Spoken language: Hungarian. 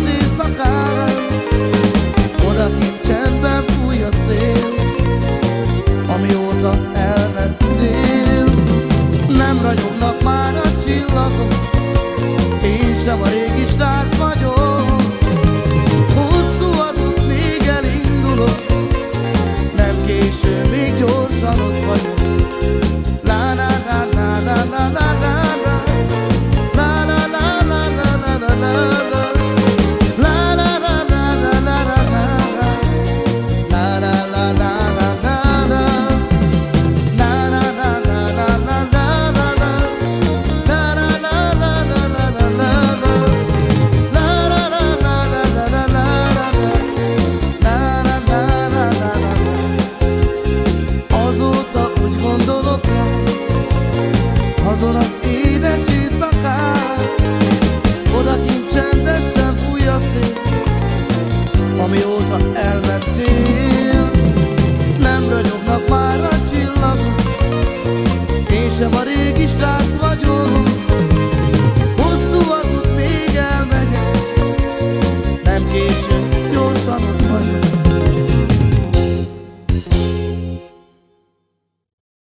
e sacadas azon az édes éjszakán Odakint csendesen fúj a szél Amióta elmentél. Nem ragyognak már a csillagok Én sem a régi srác.